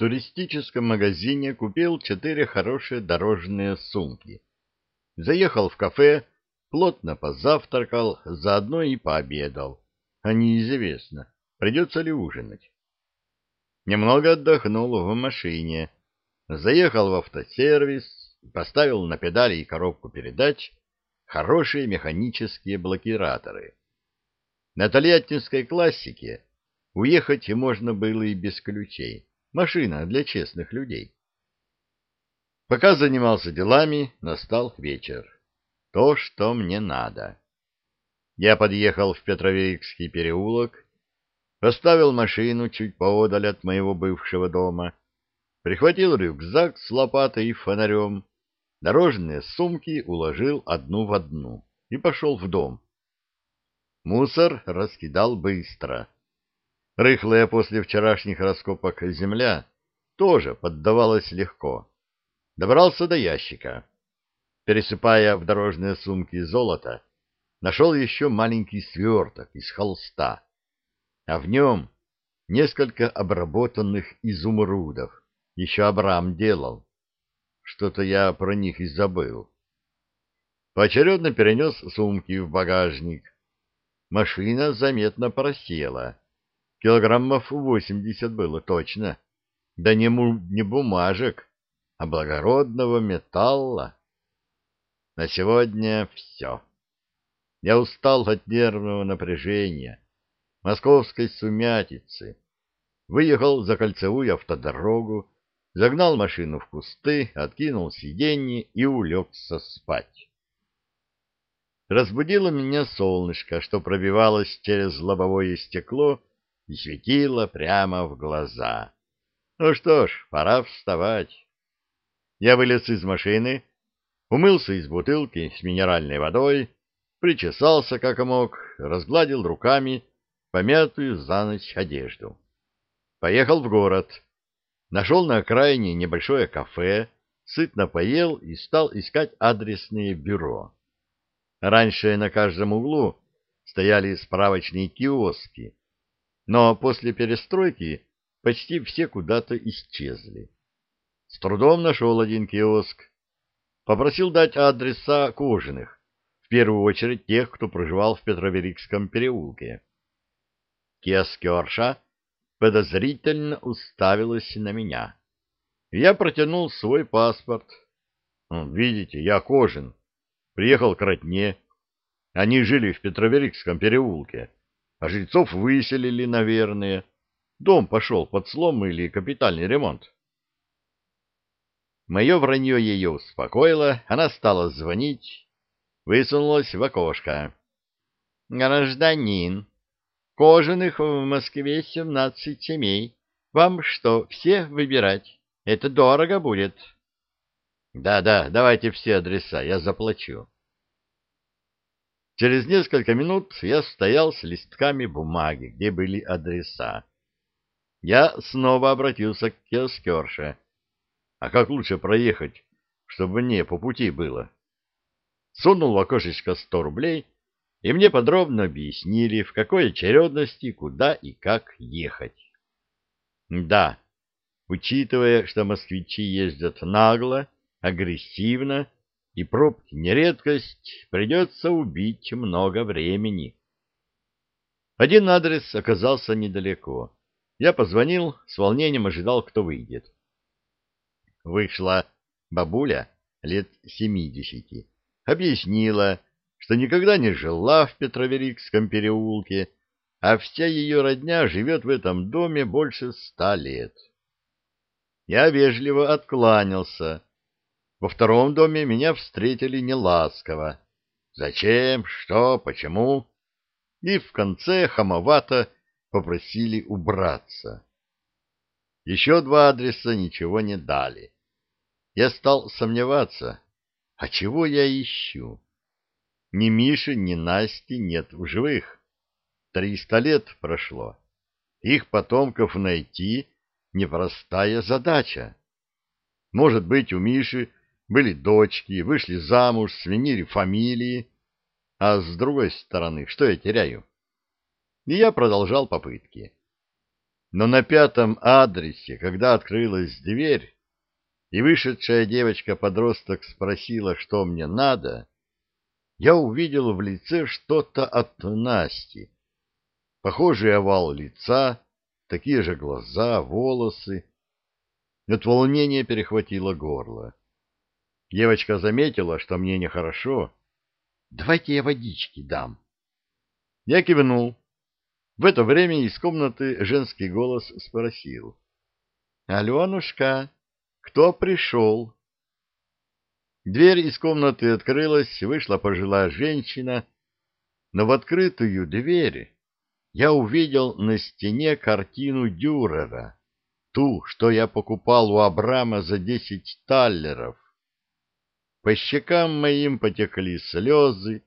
туристическом магазине купил четыре хорошие дорожные сумки. Заехал в кафе, плотно позавтракал, заодно и пообедал. А неизвестно, придется ли ужинать. Немного отдохнул в машине, заехал в автосервис, поставил на педали и коробку передач хорошие механические блокираторы. На тольяттинской классике уехать можно было и без ключей. Машина для честных людей. Пока занимался делами, настал вечер. То, что мне надо. Я подъехал в Петровикский переулок, поставил машину чуть поодаль от моего бывшего дома, прихватил рюкзак с лопатой и фонарем, дорожные сумки уложил одну в одну и пошел в дом. Мусор раскидал быстро. Рыхлая после вчерашних раскопок земля тоже поддавалась легко. Добрался до ящика. Пересыпая в дорожные сумки золото, нашел еще маленький сверток из холста, а в нем несколько обработанных изумрудов. Еще Абрам делал. Что-то я про них и забыл. Поочередно перенес сумки в багажник. Машина заметно просела. Килограммов восемьдесят было точно. Да не, му, не бумажек, а благородного металла. На сегодня все. Я устал от нервного напряжения, московской сумятицы. Выехал за кольцевую автодорогу, загнал машину в кусты, откинул сиденье и улегся спать. Разбудило меня солнышко, что пробивалось через лобовое стекло и светило прямо в глаза. Ну что ж, пора вставать. Я вылез из машины, умылся из бутылки с минеральной водой, причесался как мог, разгладил руками помятую за ночь одежду. Поехал в город. Нашел на окраине небольшое кафе, сытно поел и стал искать адресное бюро. Раньше на каждом углу стояли справочные киоски, но после перестройки почти все куда-то исчезли. С трудом нашел один киоск. Попросил дать адреса кожаных, в первую очередь тех, кто проживал в Петроверикском переулке. Киоскерша подозрительно уставилась на меня. Я протянул свой паспорт. Видите, я Кожин. Приехал к родне. Они жили в Петроверикском переулке. А жильцов выселили, наверное. Дом пошел под слом или капитальный ремонт. Мое вранье ее успокоило, она стала звонить, высунулась в окошко. «Гражданин, кожаных в Москве семнадцать семей. Вам что, все выбирать? Это дорого будет». «Да-да, давайте все адреса, я заплачу». Через несколько минут я стоял с листками бумаги, где были адреса. Я снова обратился к киоскерше. А как лучше проехать, чтобы мне по пути было? Сунул в окошечко сто рублей, и мне подробно объяснили, в какой очередности, куда и как ехать. Да, учитывая, что москвичи ездят нагло, агрессивно, и пробки не редкость, придется убить много времени. Один адрес оказался недалеко. Я позвонил, с волнением ожидал, кто выйдет. Вышла бабуля лет семидесяти, объяснила, что никогда не жила в Петроверикском переулке, а вся ее родня живет в этом доме больше ста лет. Я вежливо откланялся, во втором доме меня встретили неласково. Зачем, что, почему? И в конце хамовато попросили убраться. Еще два адреса ничего не дали. Я стал сомневаться, а чего я ищу? Ни Миши, ни Насти нет в живых. Триста лет прошло. Их потомков найти — непростая задача. Может быть, у Миши были дочки, вышли замуж, сменили фамилии. А с другой стороны, что я теряю? И я продолжал попытки. Но на пятом адресе, когда открылась дверь, и вышедшая девочка-подросток спросила, что мне надо, я увидел в лице что-то от Насти. Похожий овал лица, такие же глаза, волосы. От волнения перехватило горло. Девочка заметила, что мне нехорошо. «Давайте я водички дам». Я кивнул. В это время из комнаты женский голос спросил. «Аленушка, кто пришел?» Дверь из комнаты открылась, вышла пожилая женщина, но в открытую дверь я увидел на стене картину Дюрера, ту, что я покупал у Абрама за десять таллеров. По щекам моим потекли слезы,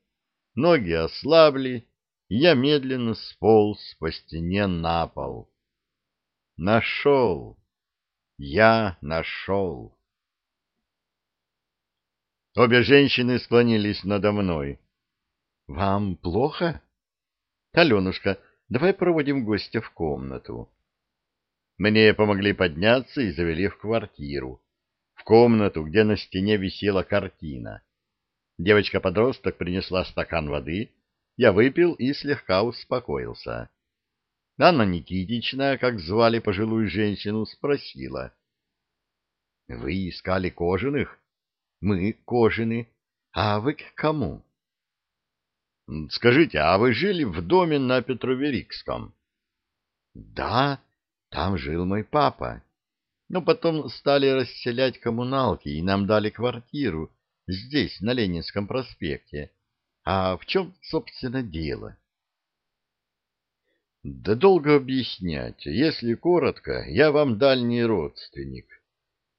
ноги ослабли, и я медленно сполз по стене на пол. Нашел! Я нашел! Обе женщины склонились надо мной. — Вам плохо? — Аленушка, давай проводим гостя в комнату. Мне помогли подняться и завели в квартиру, в комнату, где на стене висела картина. Девочка-подросток принесла стакан воды, я выпил и слегка успокоился. Анна Никитична, как звали пожилую женщину, спросила. — Вы искали кожаных? Мы кожины. А вы к кому? Скажите, а вы жили в доме на Петроверикском? Да, там жил мой папа. Но потом стали расселять коммуналки, и нам дали квартиру здесь, на Ленинском проспекте. А в чем, собственно, дело? Да долго объяснять. Если коротко, я вам дальний родственник.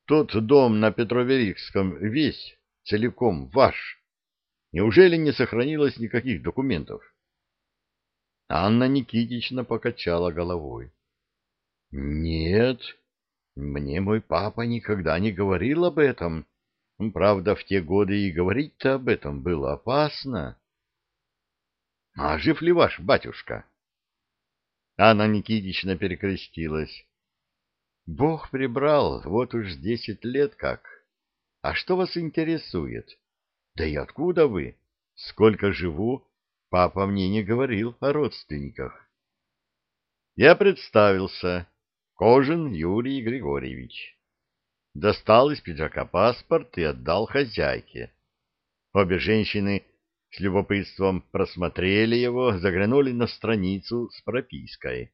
Тот дом на Петроверикском весь, целиком ваш. Неужели не сохранилось никаких документов? Анна Никитична покачала головой. Нет, мне мой папа никогда не говорил об этом. Правда, в те годы и говорить-то об этом было опасно. А жив ли ваш батюшка? Анна Никитична перекрестилась. Бог прибрал, вот уж десять лет как. А что вас интересует? Да и откуда вы? Сколько живу, папа мне не говорил о родственниках. Я представился. Кожин Юрий Григорьевич. Достал из пиджака паспорт и отдал хозяйке. Обе женщины с любопытством просмотрели его, заглянули на страницу с пропиской.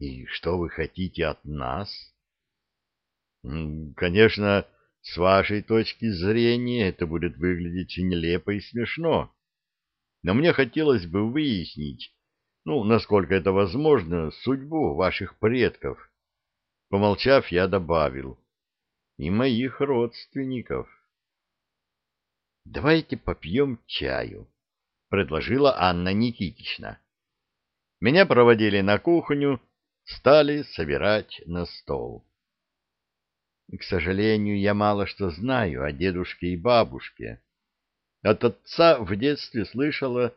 И что вы хотите от нас? Конечно, с вашей точки зрения это будет выглядеть нелепо и смешно. Но мне хотелось бы выяснить, ну, насколько это возможно, судьбу ваших предков. Помолчав, я добавил. И моих родственников. Давайте попьем чаю, предложила Анна Никитична. Меня проводили на кухню, стали собирать на стол. К сожалению, я мало что знаю о дедушке и бабушке. От отца в детстве слышала,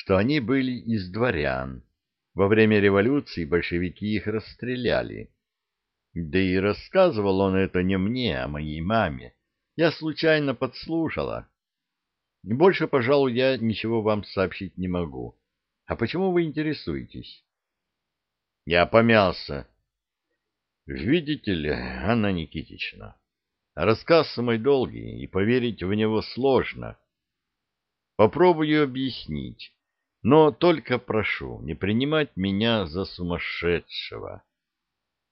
что они были из дворян. Во время революции большевики их расстреляли. Да и рассказывал он это не мне, а моей маме. Я случайно подслушала. Больше, пожалуй, я ничего вам сообщить не могу. А почему вы интересуетесь? Я помялся. Видите ли, Анна Никитична, рассказ мой долгий, и поверить в него сложно. Попробую объяснить, но только прошу не принимать меня за сумасшедшего.